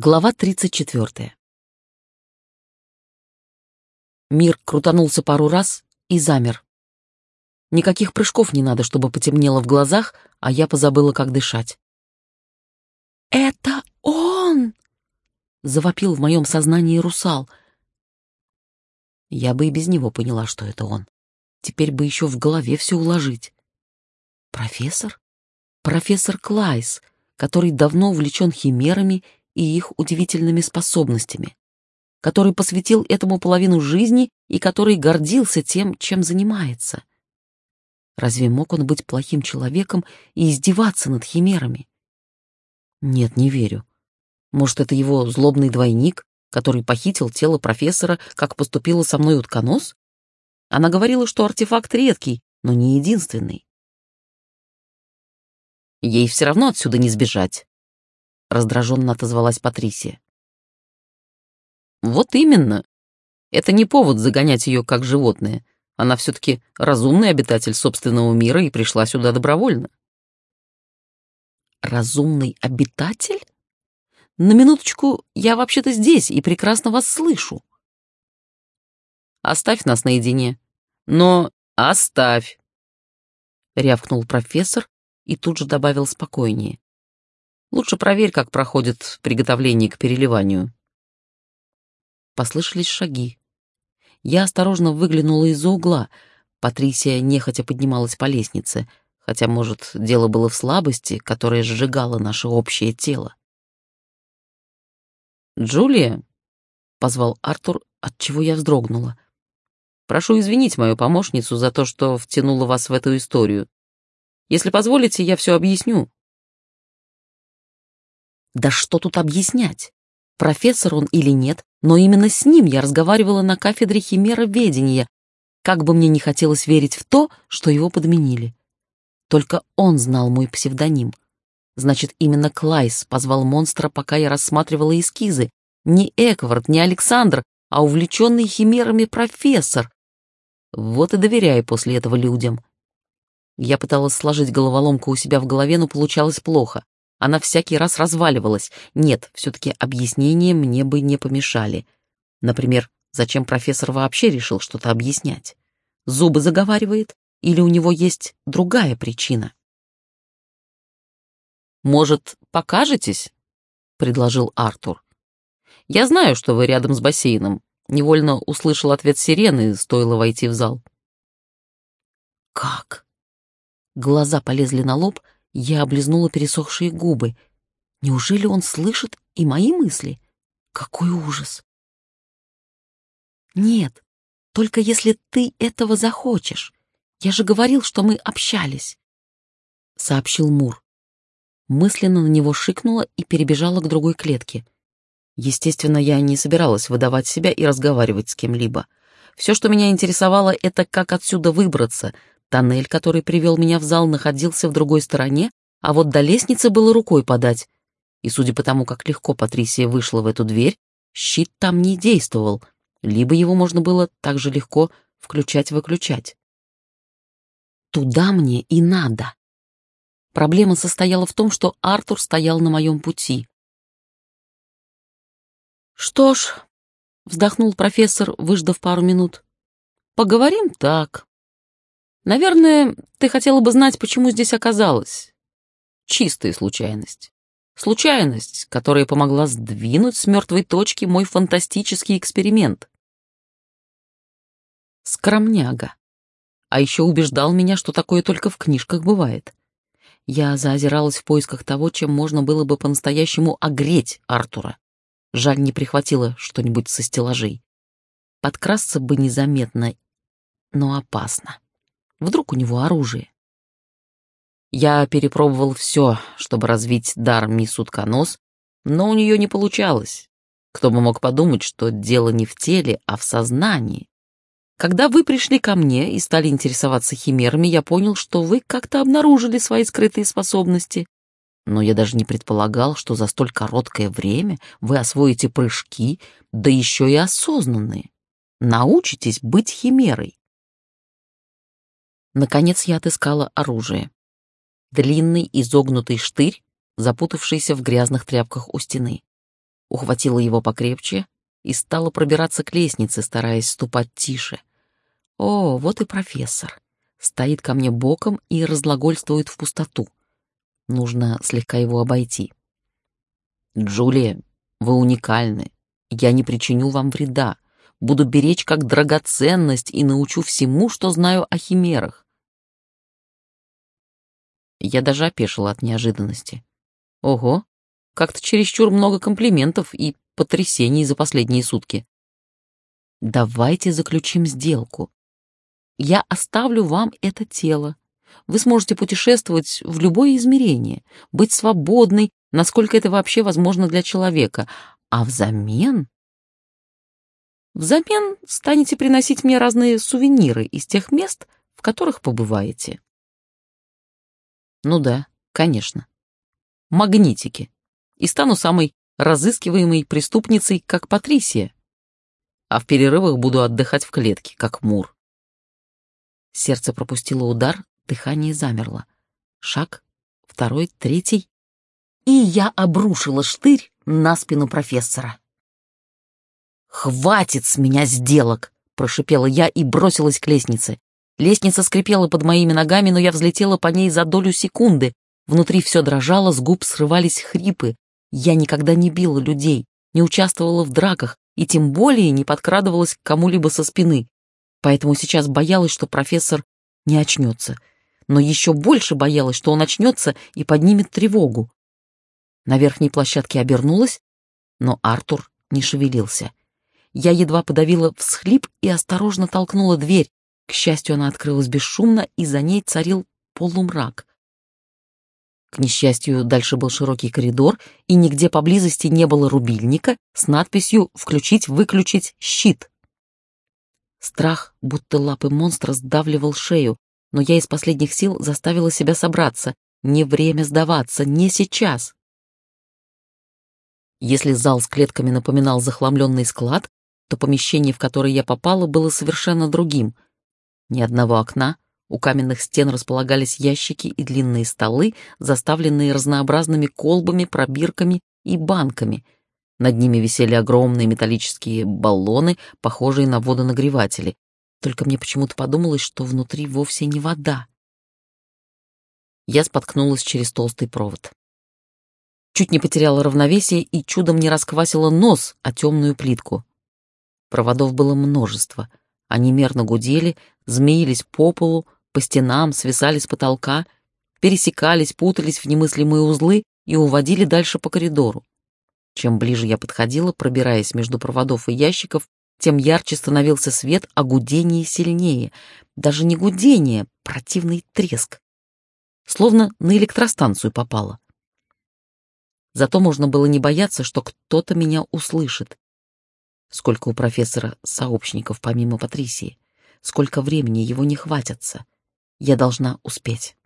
Глава 34. Мир крутанулся пару раз и замер. Никаких прыжков не надо, чтобы потемнело в глазах, а я позабыла, как дышать. «Это он!» — завопил в моем сознании русал. Я бы и без него поняла, что это он. Теперь бы еще в голове все уложить. Профессор? Профессор Клайс, который давно увлечен химерами и их удивительными способностями, который посвятил этому половину жизни и который гордился тем, чем занимается. Разве мог он быть плохим человеком и издеваться над химерами? Нет, не верю. Может, это его злобный двойник, который похитил тело профессора, как поступила со мной утконос? Она говорила, что артефакт редкий, но не единственный. Ей все равно отсюда не сбежать. — раздраженно отозвалась Патрисия. «Вот именно. Это не повод загонять ее как животное. Она все-таки разумный обитатель собственного мира и пришла сюда добровольно». «Разумный обитатель? На минуточку, я вообще-то здесь и прекрасно вас слышу». «Оставь нас наедине. Но оставь!» — рявкнул профессор и тут же добавил спокойнее. Лучше проверь, как проходит приготовление к переливанию. Послышались шаги. Я осторожно выглянула из-за угла. Патрисия нехотя поднималась по лестнице, хотя, может, дело было в слабости, которая сжигала наше общее тело. «Джулия?» — позвал Артур, от чего я вздрогнула. «Прошу извинить мою помощницу за то, что втянула вас в эту историю. Если позволите, я все объясню. Да что тут объяснять? Профессор он или нет, но именно с ним я разговаривала на кафедре химероведения, как бы мне не хотелось верить в то, что его подменили. Только он знал мой псевдоним. Значит, именно Клайс позвал монстра, пока я рассматривала эскизы. Не Эквард, не Александр, а увлеченный химерами профессор. Вот и доверяй после этого людям. Я пыталась сложить головоломку у себя в голове, но получалось плохо. Она всякий раз разваливалась. Нет, все-таки объяснения мне бы не помешали. Например, зачем профессор вообще решил что-то объяснять? Зубы заговаривает? Или у него есть другая причина? «Может, покажетесь?» — предложил Артур. «Я знаю, что вы рядом с бассейном». Невольно услышал ответ сирены, стоило войти в зал. «Как?» Глаза полезли на лоб, я облизнула пересохшие губы. Неужели он слышит и мои мысли? Какой ужас! Нет, только если ты этого захочешь. Я же говорил, что мы общались, — сообщил Мур. Мысленно на него шикнула и перебежала к другой клетке. Естественно, я не собиралась выдавать себя и разговаривать с кем-либо. Все, что меня интересовало, это как отсюда выбраться, Тоннель, который привел меня в зал, находился в другой стороне, а вот до лестницы было рукой подать. И судя по тому, как легко Патрисия вышла в эту дверь, щит там не действовал, либо его можно было так же легко включать-выключать. Туда мне и надо. Проблема состояла в том, что Артур стоял на моем пути. «Что ж», — вздохнул профессор, выждав пару минут, — «поговорим так». Наверное, ты хотела бы знать, почему здесь оказалась. Чистая случайность. Случайность, которая помогла сдвинуть с мертвой точки мой фантастический эксперимент. Скромняга. А еще убеждал меня, что такое только в книжках бывает. Я заозиралась в поисках того, чем можно было бы по-настоящему огреть Артура. Жаль, не прихватила что-нибудь со стеллажей. Подкрасться бы незаметно, но опасно. Вдруг у него оружие? Я перепробовал все, чтобы развить дар мисс Утконос, но у нее не получалось. Кто бы мог подумать, что дело не в теле, а в сознании. Когда вы пришли ко мне и стали интересоваться химерами, я понял, что вы как-то обнаружили свои скрытые способности. Но я даже не предполагал, что за столь короткое время вы освоите прыжки, да еще и осознанные. Научитесь быть химерой. Наконец я отыскала оружие. Длинный изогнутый штырь, запутавшийся в грязных тряпках у стены. ухватила его покрепче и стала пробираться к лестнице, стараясь ступать тише. О, вот и профессор. Стоит ко мне боком и разглагольствует в пустоту. Нужно слегка его обойти. «Джулия, вы уникальны. Я не причиню вам вреда. Буду беречь как драгоценность и научу всему, что знаю о химерах». Я даже опешила от неожиданности. Ого, как-то чересчур много комплиментов и потрясений за последние сутки. Давайте заключим сделку. Я оставлю вам это тело. Вы сможете путешествовать в любое измерение, быть свободной, насколько это вообще возможно для человека. А взамен... Взамен станете приносить мне разные сувениры из тех мест, в которых побываете. Ну да, конечно. Магнитики. И стану самой разыскиваемой преступницей, как Патрисия. А в перерывах буду отдыхать в клетке, как Мур. Сердце пропустило удар, дыхание замерло. Шаг, второй, третий. И я обрушила штырь на спину профессора. «Хватит с меня сделок!» — прошипела я и бросилась к лестнице. Лестница скрипела под моими ногами, но я взлетела по ней за долю секунды. Внутри все дрожало, с губ срывались хрипы. Я никогда не била людей, не участвовала в драках и тем более не подкрадывалась к кому-либо со спины поэтому сейчас боялась, что профессор не очнется, но еще больше боялась, что он очнется и поднимет тревогу. На верхней площадке обернулась, но Артур не шевелился. Я едва подавила всхлип и осторожно толкнула дверь. К счастью, она открылась бесшумно, и за ней царил полумрак. К несчастью, дальше был широкий коридор, и нигде поблизости не было рубильника с надписью «Включить-выключить щит». Страх, будто лапы монстра, сдавливал шею, но я из последних сил заставила себя собраться. Не время сдаваться, не сейчас. Если зал с клетками напоминал захламленный склад, то помещение, в которое я попала, было совершенно другим. Ни одного окна, у каменных стен располагались ящики и длинные столы, заставленные разнообразными колбами, пробирками и банками — над ними висели огромные металлические баллоны, похожие на водонагреватели. Только мне почему-то подумалось, что внутри вовсе не вода. Я споткнулась через толстый провод. Чуть не потеряла равновесие и чудом не расквасила нос о темную плитку. Проводов было множество. Они мерно гудели, змеились по полу, по стенам, свисали с потолка, пересекались, путались в немыслимые узлы и уводили дальше по коридору. Чем ближе я подходила, пробираясь между проводов и ящиков, тем ярче становился свет, а гудение сильнее. Даже не гудение, противный треск. Словно на электростанцию попало. Зато можно было не бояться, что кто-то меня услышит. Сколько у профессора сообщников помимо Патрисии? Сколько времени его не хватятся? Я должна успеть.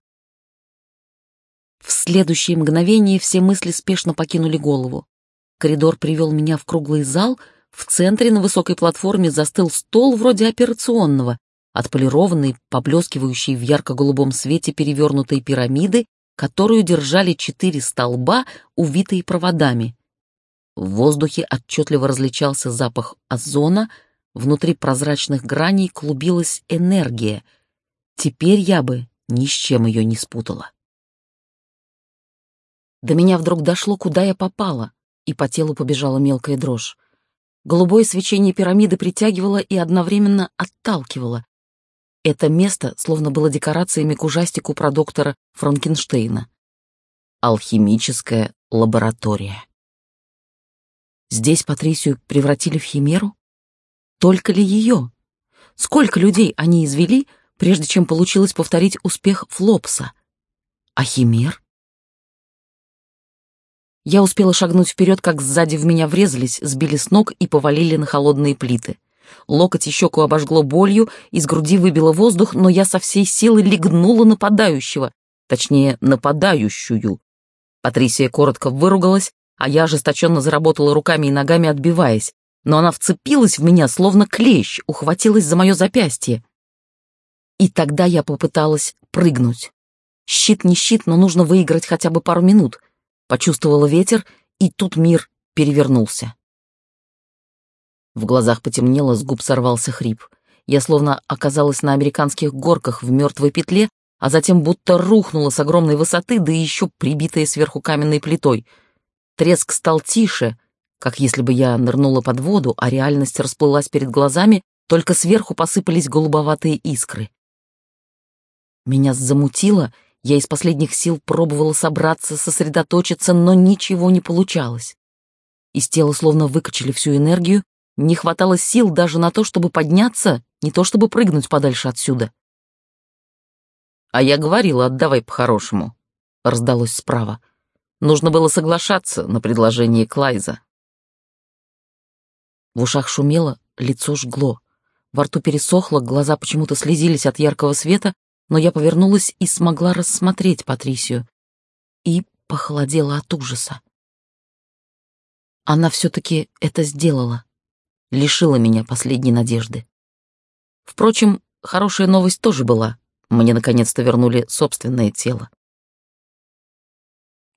В следующее мгновение все мысли спешно покинули голову. Коридор привел меня в круглый зал, в центре на высокой платформе застыл стол вроде операционного, отполированный, поблескивающий в ярко-голубом свете перевернутой пирамиды, которую держали четыре столба, увитые проводами. В воздухе отчетливо различался запах озона, внутри прозрачных граней клубилась энергия. Теперь я бы ни с чем ее не спутала. До меня вдруг дошло, куда я попала и по телу побежала мелкая дрожь. Голубое свечение пирамиды притягивало и одновременно отталкивало. Это место словно было декорациями к ужастику про доктора Франкенштейна. Алхимическая лаборатория. Здесь Патрисию превратили в химеру? Только ли ее? Сколько людей они извели, прежде чем получилось повторить успех Флопса? А химер? Я успела шагнуть вперед, как сзади в меня врезались, сбили с ног и повалили на холодные плиты. Локоть и щеку обожгло болью, из груди выбило воздух, но я со всей силы легнула нападающего, точнее, нападающую. Патрисия коротко выругалась, а я ожесточенно заработала руками и ногами, отбиваясь. Но она вцепилась в меня, словно клещ, ухватилась за мое запястье. И тогда я попыталась прыгнуть. Щит не щит, но нужно выиграть хотя бы пару минут — Почувствовала ветер, и тут мир перевернулся. В глазах потемнело, с губ сорвался хрип. Я словно оказалась на американских горках в мертвой петле, а затем будто рухнула с огромной высоты, да еще прибитая сверху каменной плитой. Треск стал тише, как если бы я нырнула под воду, а реальность расплылась перед глазами, только сверху посыпались голубоватые искры. Меня замутило, я из последних сил пробовала собраться, сосредоточиться, но ничего не получалось. Из тела словно выкачали всю энергию, не хватало сил даже на то, чтобы подняться, не то чтобы прыгнуть подальше отсюда. «А я говорила, отдавай по-хорошему», — раздалось справа. Нужно было соглашаться на предложение Клайза. В ушах шумело, лицо жгло. Во рту пересохло, глаза почему-то слезились от яркого света, но я повернулась и смогла рассмотреть Патрисию. И похолодела от ужаса. Она все-таки это сделала. Лишила меня последней надежды. Впрочем, хорошая новость тоже была. Мне наконец-то вернули собственное тело.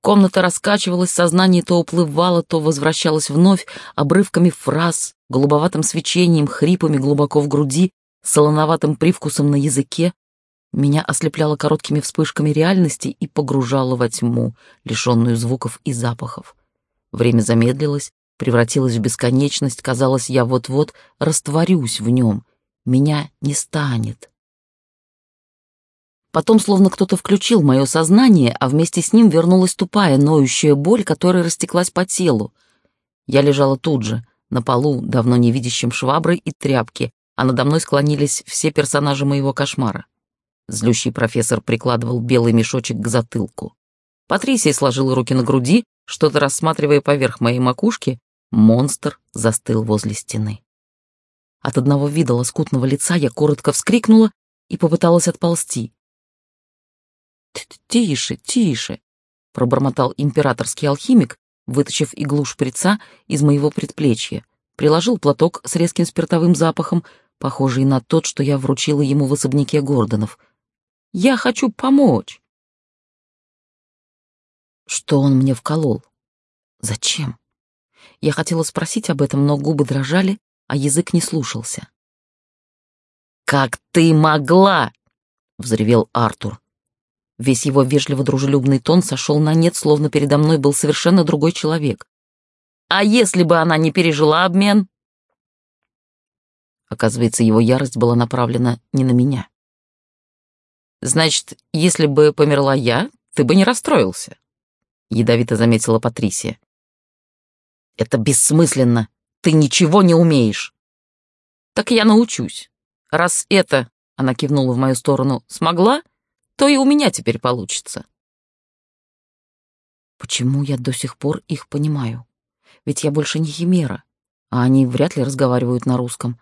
Комната раскачивалась, сознание то уплывало, то возвращалось вновь, обрывками фраз, голубоватым свечением, хрипами глубоко в груди, солоноватым привкусом на языке. Меня ослепляло короткими вспышками реальности и погружало во тьму, лишенную звуков и запахов. Время замедлилось, превратилось в бесконечность, казалось, я вот-вот растворюсь в нем, меня не станет. Потом словно кто-то включил мое сознание, а вместе с ним вернулась тупая, ноющая боль, которая растеклась по телу. Я лежала тут же, на полу, давно не видящим швабры и тряпки, а надо мной склонились все персонажи моего кошмара. Злющий профессор прикладывал белый мешочек к затылку. Патрисия сложила руки на груди, что-то рассматривая поверх моей макушки, монстр застыл возле стены. От одного вида лоскутного лица я коротко вскрикнула и попыталась отползти. «Тише, тише!» — пробормотал императорский алхимик, вытащив иглу шприца из моего предплечья, приложил платок с резким спиртовым запахом, похожий на тот, что я вручила ему в особняке Гордонов. «Я хочу помочь!» Что он мне вколол? Зачем? Я хотела спросить об этом, но губы дрожали, а язык не слушался. «Как ты могла?» — взревел Артур. Весь его вежливо-дружелюбный тон сошел на нет, словно передо мной был совершенно другой человек. «А если бы она не пережила обмен?» Оказывается, его ярость была направлена не на меня. «Значит, если бы померла я, ты бы не расстроился», — ядовито заметила Патрисия. «Это бессмысленно. Ты ничего не умеешь». «Так я научусь. Раз это, — она кивнула в мою сторону, — смогла, — то и у меня теперь получится. Почему я до сих пор их понимаю? Ведь я больше не химера, а они вряд ли разговаривают на русском.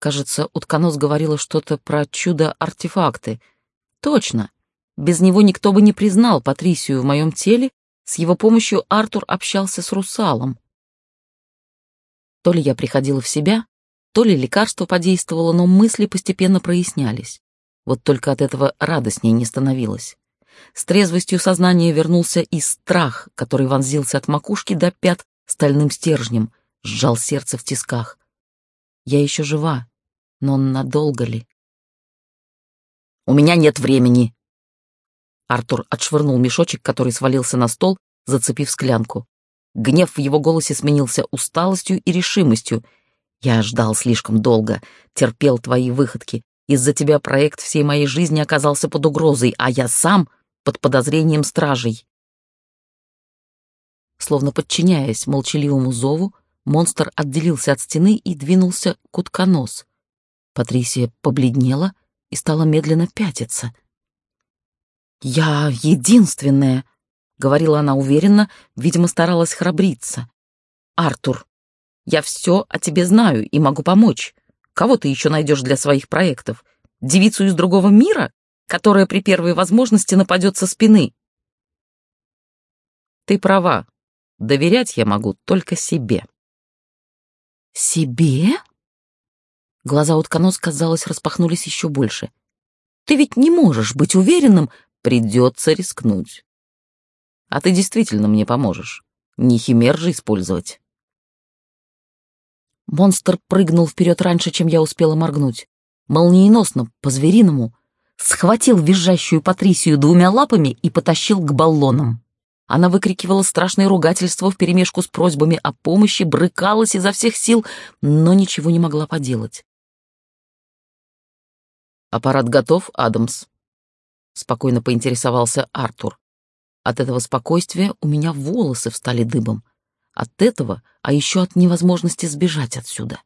Кажется, утконос говорила что-то про чудо-артефакты. Точно. Без него никто бы не признал Патрисию в моем теле, с его помощью Артур общался с русалом. То ли я приходила в себя, то ли лекарство подействовало, но мысли постепенно прояснялись. Вот только от этого радостней не становилось. С трезвостью сознания вернулся и страх, который вонзился от макушки до пят стальным стержнем, сжал сердце в тисках. Я еще жива, но надолго ли? «У меня нет времени!» Артур отшвырнул мешочек, который свалился на стол, зацепив склянку. Гнев в его голосе сменился усталостью и решимостью. «Я ждал слишком долго, терпел твои выходки, из-за тебя проект всей моей жизни оказался под угрозой, а я сам под подозрением стражей. Словно подчиняясь молчаливому зову, монстр отделился от стены и двинулся к утконос. Патрисия побледнела и стала медленно пятиться. «Я единственная», — говорила она уверенно, видимо, старалась храбриться. «Артур, я все о тебе знаю и могу помочь. Кого ты еще найдешь для своих проектов? Девицу из другого мира, которая при первой возможности нападет со спины? Ты права. Доверять я могу только себе. Себе? Глаза утконос, казалось, распахнулись еще больше. Ты ведь не можешь быть уверенным, придется рискнуть. А ты действительно мне поможешь. Не химер же использовать, Монстр прыгнул вперед раньше, чем я успела моргнуть. Молниеносно, по-звериному, схватил визжащую Патрисию двумя лапами и потащил к баллонам. Она выкрикивала страшные ругательства вперемешку с просьбами о помощи, брыкалась изо всех сил, но ничего не могла поделать. «Аппарат готов, Адамс?» — спокойно поинтересовался Артур. От этого спокойствия у меня волосы встали дыбом. От этого, а еще от невозможности сбежать отсюда.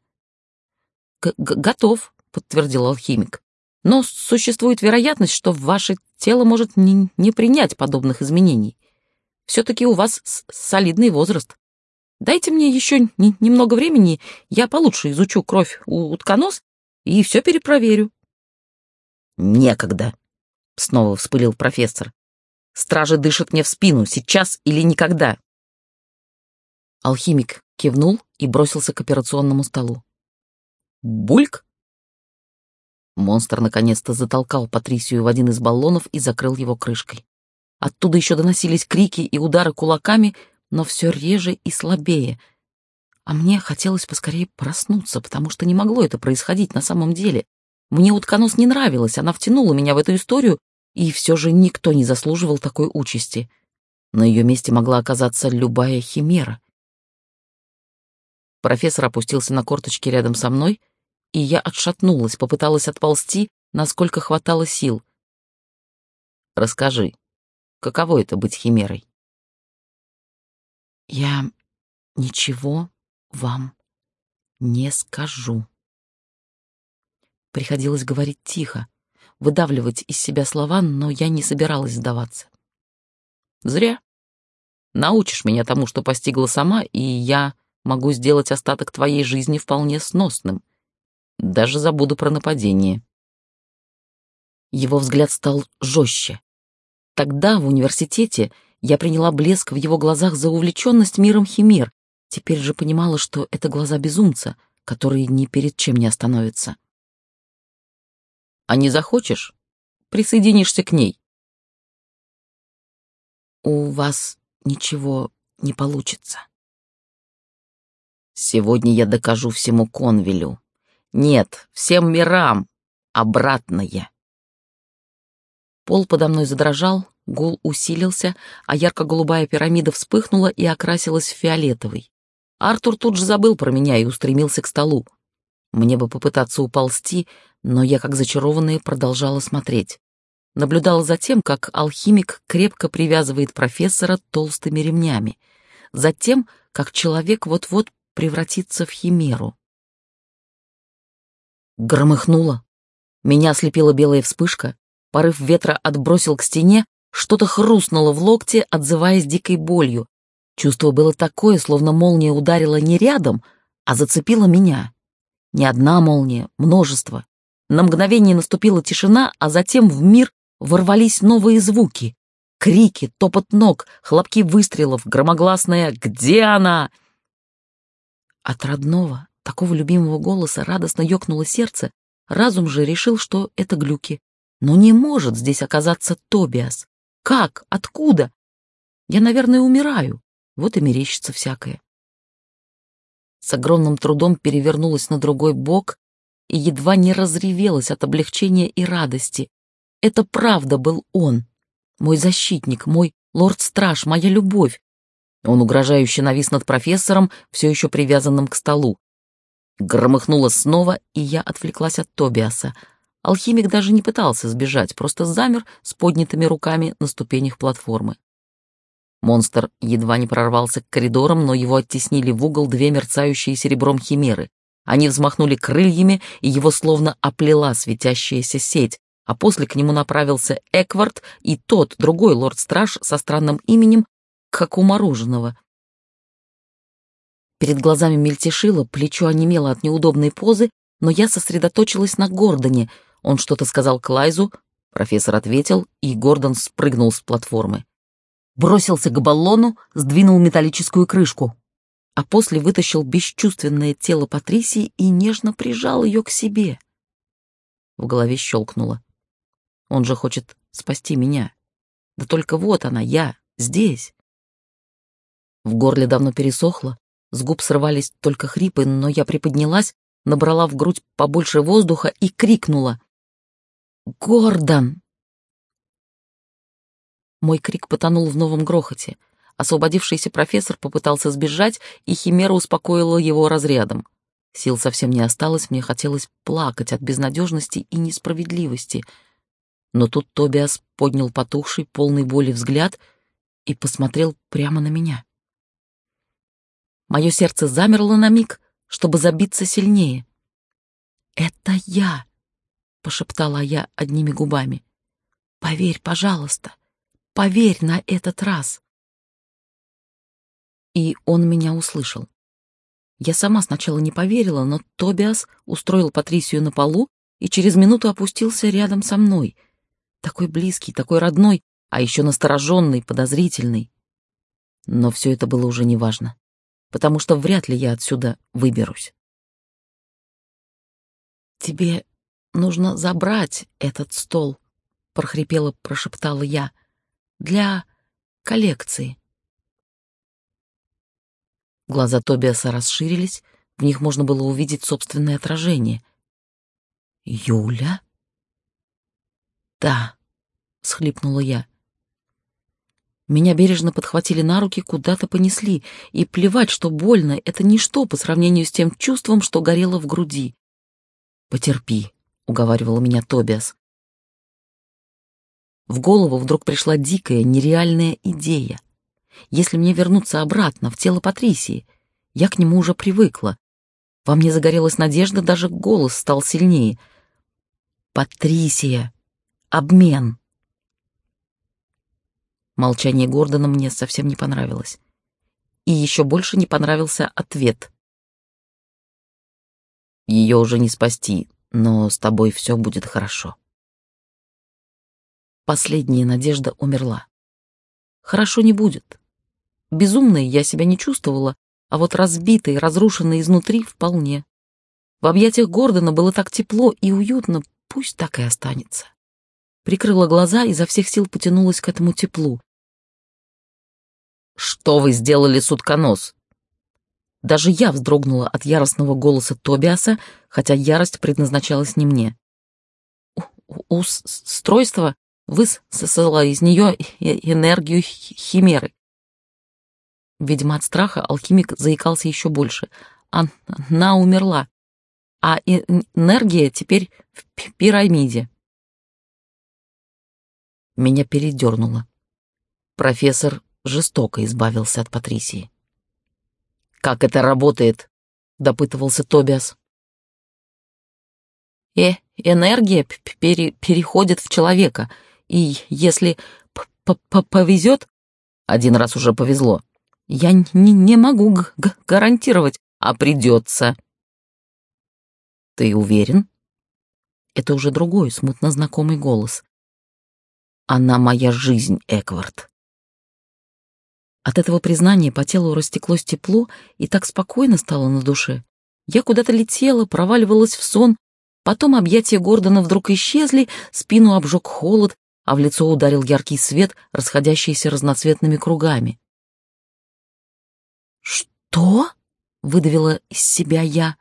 «Готов», — подтвердил алхимик. «Но существует вероятность, что ваше тело может не, не принять подобных изменений. Все-таки у вас солидный возраст. Дайте мне еще немного времени, я получше изучу кровь у утконос и все перепроверю». «Некогда», — снова вспылил профессор. «Стражи дышат мне в спину, сейчас или никогда». Алхимик кивнул и бросился к операционному столу. «Бульк?» Монстр наконец-то затолкал Патрисию в один из баллонов и закрыл его крышкой. Оттуда еще доносились крики и удары кулаками, но все реже и слабее. А мне хотелось поскорее проснуться, потому что не могло это происходить на самом деле. Мне утконос не нравилась, она втянула меня в эту историю, и все же никто не заслуживал такой участи. На ее месте могла оказаться любая химера. Профессор опустился на корточки рядом со мной, и я отшатнулась, попыталась отползти, насколько хватало сил. «Расскажи, Каково это быть химерой? Я ничего вам не скажу. Приходилось говорить тихо, выдавливать из себя слова, но я не собиралась сдаваться. Зря. Научишь меня тому, что постигла сама, и я могу сделать остаток твоей жизни вполне сносным. Даже забуду про нападение. Его взгляд стал жестче, Тогда, в университете, я приняла блеск в его глазах за увлеченность миром химер, теперь же понимала, что это глаза безумца, который ни перед чем не остановится. «А не захочешь? Присоединишься к ней». «У вас ничего не получится». «Сегодня я докажу всему Конвилю. Нет, всем мирам. Обратное». Пол подо мной задрожал, гул усилился, а ярко-голубая пирамида вспыхнула и окрасилась в фиолетовый. Артур тут же забыл про меня и устремился к столу. Мне бы попытаться уползти, но я, как зачарованная, продолжала смотреть. Наблюдала за тем, как алхимик крепко привязывает профессора толстыми ремнями, за тем, как человек вот-вот превратится в химеру. Громыхнуло. Меня ослепила белая вспышка, Порыв ветра отбросил к стене, что-то хрустнуло в локте, отзываясь дикой болью. Чувство было такое, словно молния ударила не рядом, а зацепила меня. Не одна молния, множество. На мгновение наступила тишина, а затем в мир ворвались новые звуки. Крики, топот ног, хлопки выстрелов, громогласное «Где она?». От родного, такого любимого голоса радостно ёкнуло сердце, разум же решил, что это глюки. Но не может здесь оказаться Тобиас. Как? Откуда? Я, наверное, умираю. Вот и мерещится всякое. С огромным трудом перевернулась на другой бок и едва не разревелась от облегчения и радости. Это правда был он, мой защитник, мой лорд-страж, моя любовь. Он угрожающе навис над профессором, все еще привязанным к столу. Громыхнуло снова, и я отвлеклась от Тобиаса — Алхимик даже не пытался сбежать, просто замер с поднятыми руками на ступенях платформы. Монстр едва не прорвался к коридорам, но его оттеснили в угол две мерцающие серебром химеры. Они взмахнули крыльями, и его словно оплела светящаяся сеть, а после к нему направился Эквард и тот, другой лорд-страж со странным именем, как у мороженого. Перед глазами мельтешило, плечо онемело от неудобной позы, но я сосредоточилась на Гордоне — он что-то сказал Клайзу, профессор ответил, и Гордон спрыгнул с платформы. Бросился к баллону, сдвинул металлическую крышку, а после вытащил бесчувственное тело Патрисии и нежно прижал ее к себе. В голове щелкнуло. Он же хочет спасти меня. Да только вот она, я, здесь. В горле давно пересохло, С губ срывались только хрипы, но я приподнялась, набрала в грудь побольше воздуха и крикнула. «Гордон!» Мой крик потонул в новом грохоте. Освободившийся профессор попытался сбежать, и Химера успокоила его разрядом. Сил совсем не осталось, мне хотелось плакать от безнадежности и несправедливости. Но тут Тобиас поднял потухший, полный боли взгляд и посмотрел прямо на меня. Мое сердце замерло на миг, чтобы забиться сильнее. «Это я!» — пошептала я одними губами. «Поверь, пожалуйста, поверь на этот раз!» И он меня услышал. Я сама сначала не поверила, но Тобиас устроил Патрисию на полу и через минуту опустился рядом со мной. Такой близкий, такой родной, а еще настороженный, подозрительный. Но все это было уже неважно, потому что вряд ли я отсюда выберусь. «Тебе нужно забрать этот стол», — прохрипела, прошептала я, — «для коллекции». Глаза Тобиаса расширились, в них можно было увидеть собственное отражение. «Юля?» «Да», — схлипнула я. Меня бережно подхватили на руки, куда-то понесли, и плевать, что больно, это ничто по сравнению с тем чувством, что горело в груди. «Потерпи», — уговаривал меня Тобиас. В голову вдруг пришла дикая, нереальная идея. Если мне вернуться обратно, в тело Патрисии, я к нему уже привыкла. Во мне загорелась надежда, даже голос стал сильнее. «Патрисия! Обмен!» Молчание Гордона мне совсем не понравилось. И еще больше не понравился ответ. «Ее уже не спасти, но с тобой все будет хорошо». Последняя надежда умерла. Хорошо не будет. Безумной я себя не чувствовала, а вот разбитой, разрушенной изнутри вполне. В объятиях Гордона было так тепло и уютно, пусть так и останется. Прикрыла глаза и изо всех сил потянулась к этому теплу. «Что вы сделали с утконос?» Даже я вздрогнула от яростного голоса Тобиаса, хотя ярость предназначалась не мне. «Устройство высосало из нее энергию химеры. Видимо, от страха алхимик заикался еще больше. Она умерла, а энергия теперь в пирамиде. Меня передернуло. Профессор жестоко избавился от Патрисии. «Как это работает?» — допытывался Тобиас. «Э, энергия пере переходит в человека, и если повезет...» Один раз уже повезло. Я не, не могу гарантировать, а придется. Ты уверен? Это уже другой, смутно знакомый голос. Она моя жизнь, Эквард. От этого признания по телу растеклось тепло и так спокойно стало на душе. Я куда-то летела, проваливалась в сон, потом объятия Гордона вдруг исчезли, спину обжег холод, а в лицо ударил яркий свет, расходящийся разноцветными кругами. «Что?» — выдавила из себя я.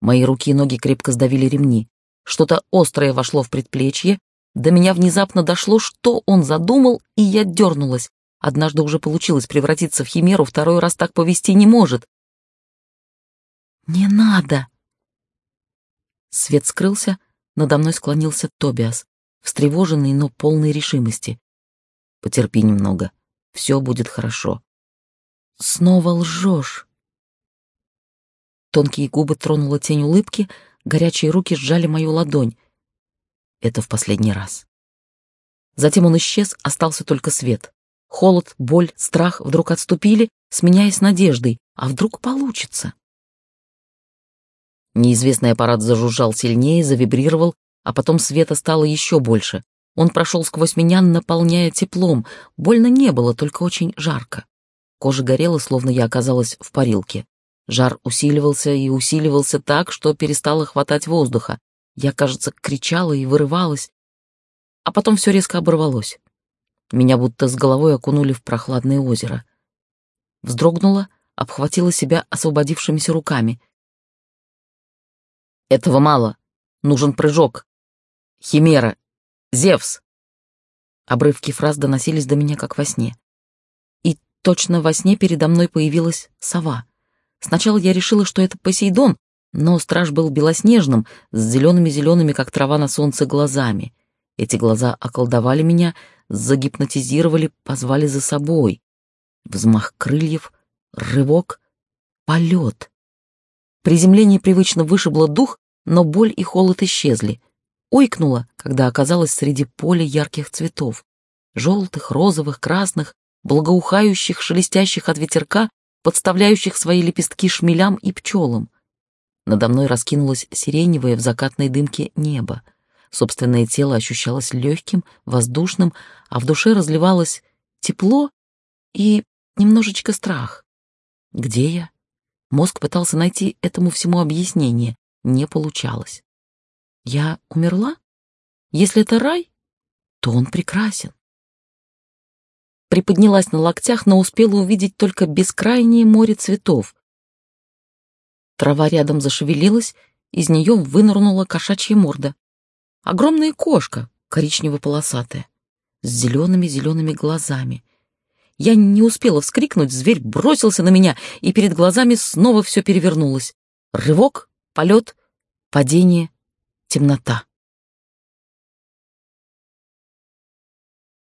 Мои руки и ноги крепко сдавили ремни. Что-то острое вошло в предплечье. До меня внезапно дошло, что он задумал, и я дернулась. Однажды уже получилось превратиться в химеру, второй раз так повести не может. «Не надо!» Свет скрылся, надо мной склонился Тобиас, встревоженный, но полный решимости. «Потерпи немного, все будет хорошо. Снова лжешь. Тонкие губы тронула тень улыбки, горячие руки сжали мою ладонь. Это в последний раз. Затем он исчез, остался только свет. Холод, боль, страх вдруг отступили, сменяясь надеждой. А вдруг получится? Неизвестный аппарат зажужжал сильнее, завибрировал, а потом света стало еще больше. Он прошел сквозь меня, наполняя теплом. Больно не было, только очень жарко. Кожа горела, словно я оказалась в парилке. Жар усиливался и усиливался так, что перестало хватать воздуха. Я, кажется, кричала и вырывалась. А потом все резко оборвалось. Меня будто с головой окунули в прохладное озеро. Вздрогнула, обхватила себя освободившимися руками. «Этого мало. Нужен прыжок. Химера. Зевс!» Обрывки фраз доносились до меня, как во сне. И точно во сне передо мной появилась сова. Сначала я решила, что это Посейдон, но страж был белоснежным, с зелеными-зелеными, как трава на солнце, глазами. Эти глаза околдовали меня, загипнотизировали, позвали за собой. Взмах крыльев, рывок, полет. Приземление привычно вышибло дух, но боль и холод исчезли. Ойкнула, когда оказалась среди поля ярких цветов. Желтых, розовых, красных, благоухающих, шелестящих от ветерка, подставляющих свои лепестки шмелям и пчелам. Надо мной раскинулось сиреневое в закатной дымке небо. Собственное тело ощущалось легким, воздушным, а в душе разливалось тепло и немножечко страх. Где я? Мозг пытался найти этому всему объяснение. Не получалось. Я умерла? Если это рай, то он прекрасен. Приподнялась на локтях, но успела увидеть только бескрайнее море цветов, Трава рядом зашевелилась, из нее вынырнула кошачья морда. Огромная кошка, коричнево-полосатая, с зелеными-зелеными глазами. Я не успела вскрикнуть, зверь бросился на меня, и перед глазами снова все перевернулось. Рывок, полет, падение, темнота.